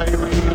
Irene.